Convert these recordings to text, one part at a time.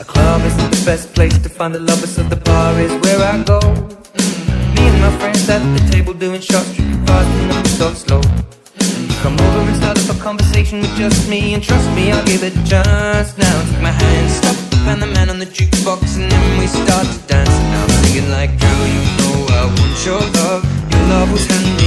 A club isn't the best place to find the lovers, so the bar is where I go. Me and my friends at the table doing shots, drinking fast and I'm so slow. Come over and start up a conversation with just me, and trust me, I'll give it a chance. Now take my hand, stop, and the man on the jukebox, and then we start to dance. And I'm singing like, girl, you know I want your love. Your love was handmade.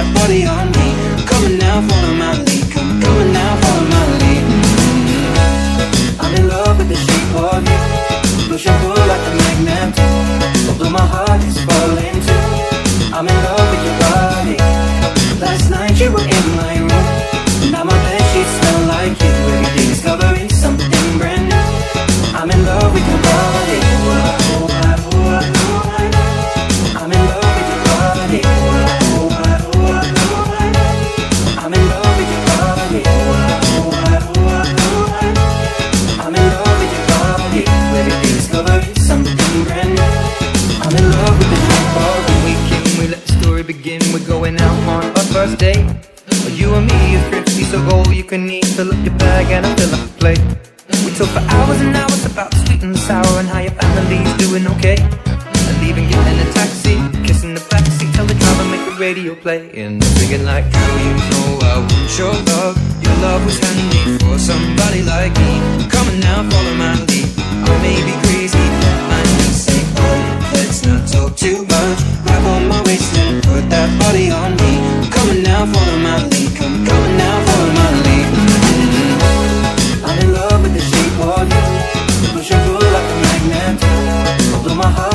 that body on me. I'm coming now, follow my lead. down on a first date. You and me is crispy, so all you can eat. Fill up your bag and I fill up the plate. We talk for hours and hours about sweet and sour and how your family's doing okay. And leaving, getting a taxi, kissing the backseat, tell the driver make the radio play. And I'm thinking like, girl, you know I want your love. Your love was handmade my heart.